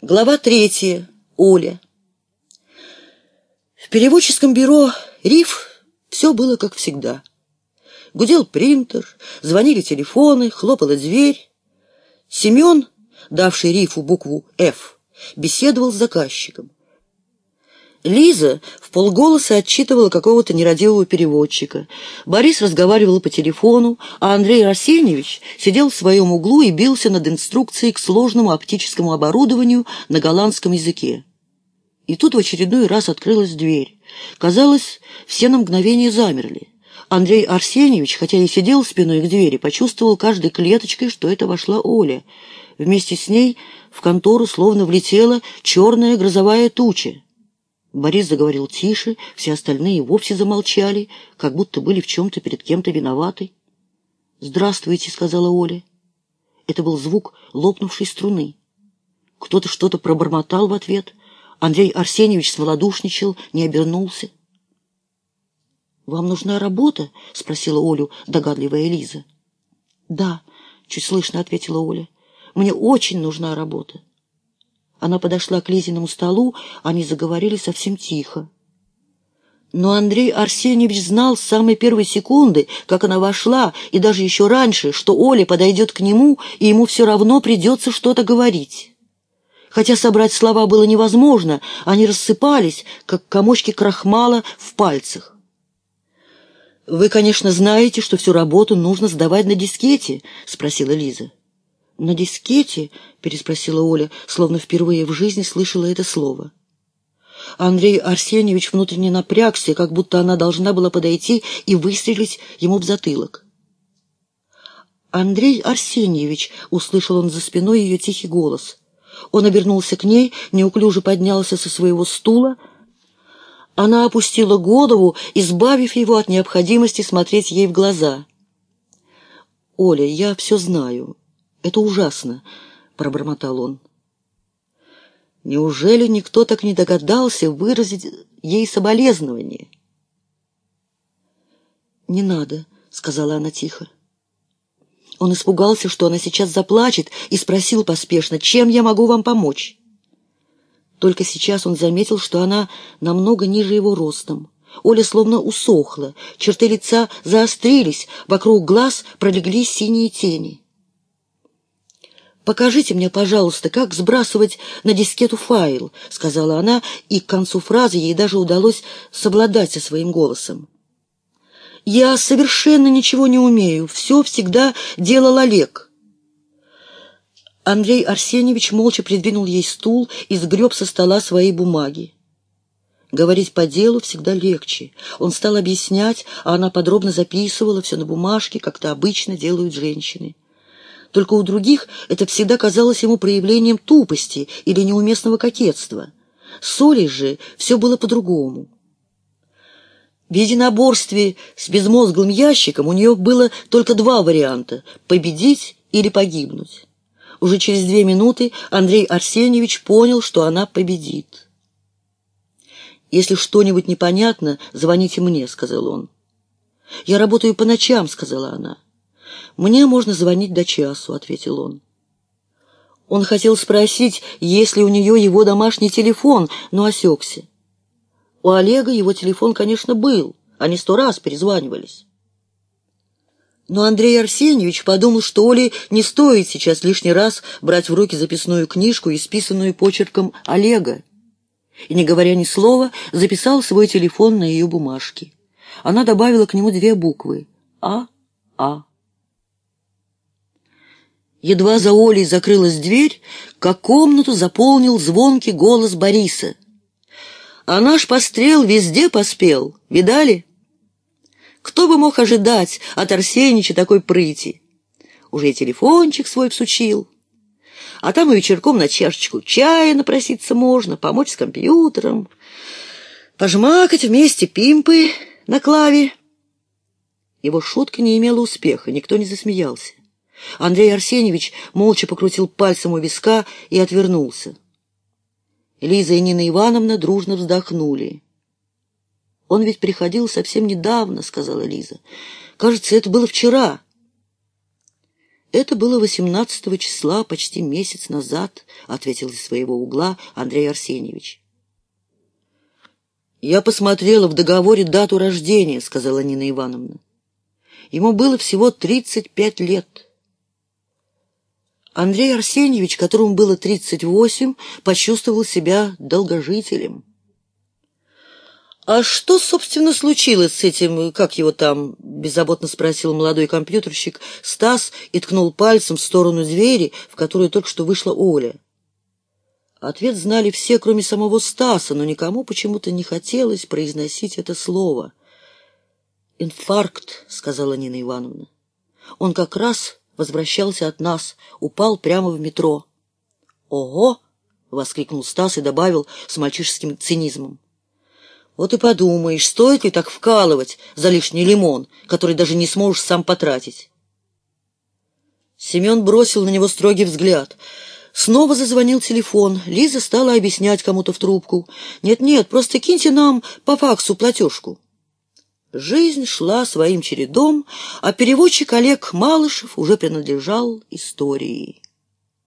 Глава третья. Оля. В переводческом бюро «Риф» все было как всегда. Гудел принтер, звонили телефоны, хлопала дверь. Семен, давший Рифу букву «Ф», беседовал с заказчиком. Лиза в полголоса отчитывала какого-то нерадивого переводчика. Борис разговаривал по телефону, а Андрей Арсеньевич сидел в своем углу и бился над инструкцией к сложному оптическому оборудованию на голландском языке. И тут в очередной раз открылась дверь. Казалось, все на мгновение замерли. Андрей Арсеньевич, хотя и сидел спиной к двери, почувствовал каждой клеточкой, что это вошла Оля. Вместе с ней в контору словно влетела черная грозовая туча. Борис заговорил тише, все остальные вовсе замолчали, как будто были в чем-то перед кем-то виноваты. «Здравствуйте», — сказала Оля. Это был звук лопнувшей струны. Кто-то что-то пробормотал в ответ. Андрей Арсеньевич смолодушничал, не обернулся. «Вам нужна работа?» — спросила Олю догадливая Лиза. «Да», — чуть слышно ответила Оля. «Мне очень нужна работа». Она подошла к Лизиному столу, они заговорили совсем тихо. Но Андрей Арсеньевич знал с самой первой секунды, как она вошла, и даже еще раньше, что Оля подойдет к нему, и ему все равно придется что-то говорить. Хотя собрать слова было невозможно, они рассыпались, как комочки крахмала в пальцах. «Вы, конечно, знаете, что всю работу нужно сдавать на дискете?» — спросила Лиза. «На дискете?» — переспросила Оля, словно впервые в жизни слышала это слово. Андрей Арсеньевич внутренне напрягся, как будто она должна была подойти и выстрелить ему в затылок. «Андрей Арсеньевич!» — услышал он за спиной ее тихий голос. Он обернулся к ней, неуклюже поднялся со своего стула. Она опустила голову, избавив его от необходимости смотреть ей в глаза. «Оля, я все знаю. Это ужасно», — пробормотал он. Неужели никто так не догадался выразить ей соболезнование? «Не надо», — сказала она тихо. Он испугался, что она сейчас заплачет, и спросил поспешно, «Чем я могу вам помочь?» Только сейчас он заметил, что она намного ниже его ростом. Оля словно усохла, черты лица заострились, вокруг глаз пролегли синие тени. «Покажите мне, пожалуйста, как сбрасывать на дискету файл», — сказала она, и к концу фразы ей даже удалось совладать со своим голосом. «Я совершенно ничего не умею. Все всегда делал Олег». Андрей Арсеньевич молча придвинул ей стул и сгреб со стола свои бумаги. Говорить по делу всегда легче. Он стал объяснять, а она подробно записывала все на бумажке, как то обычно делают женщины. Только у других это всегда казалось ему проявлением тупости или неуместного кокетства. С Олей же все было по-другому. В единоборстве с безмозглым ящиком у нее было только два варианта — победить или погибнуть. Уже через две минуты Андрей Арсеньевич понял, что она победит. «Если что-нибудь непонятно, звоните мне», — сказал он. «Я работаю по ночам», — сказала она. «Мне можно звонить до часу», — ответил он. Он хотел спросить, есть ли у нее его домашний телефон, но осекся. У Олега его телефон, конечно, был. Они сто раз перезванивались. Но Андрей Арсеньевич подумал, что Оле не стоит сейчас лишний раз брать в руки записную книжку, исписанную почерком Олега. И, не говоря ни слова, записал свой телефон на ее бумажке. Она добавила к нему две буквы — А-А. Едва за Олей закрылась дверь, как комнату заполнил звонкий голос Бориса. «А наш пострел везде поспел, видали?» Кто бы мог ожидать от Арсенича такой прыти? Уже и телефончик свой всучил. А там и вечерком на чашечку чая напроситься можно, помочь с компьютером, пожмакать вместе пимпы на клаве. Его шутка не имела успеха, никто не засмеялся. Андрей Арсеньевич молча покрутил пальцем у виска и отвернулся. Лиза и Нина Ивановна дружно вздохнули. «Он ведь приходил совсем недавно», — сказала Лиза. «Кажется, это было вчера». «Это было 18 числа, почти месяц назад», — ответил из своего угла Андрей Арсеньевич. «Я посмотрела в договоре дату рождения», — сказала Нина Ивановна. Ему было всего 35 лет. Андрей Арсеньевич, которому было 38, почувствовал себя долгожителем. «А что, собственно, случилось с этим, как его там?» — беззаботно спросил молодой компьютерщик Стас и ткнул пальцем в сторону двери, в которую только что вышла Оля. Ответ знали все, кроме самого Стаса, но никому почему-то не хотелось произносить это слово. «Инфаркт», — сказала Нина Ивановна. «Он как раз возвращался от нас, упал прямо в метро». «Ого!» — воскликнул Стас и добавил с мальчишеским цинизмом. Вот и подумаешь, стоит ли так вкалывать за лишний лимон, который даже не сможешь сам потратить. Семен бросил на него строгий взгляд. Снова зазвонил телефон. Лиза стала объяснять кому-то в трубку. «Нет-нет, просто киньте нам по факсу платежку». Жизнь шла своим чередом, а переводчик Олег Малышев уже принадлежал истории.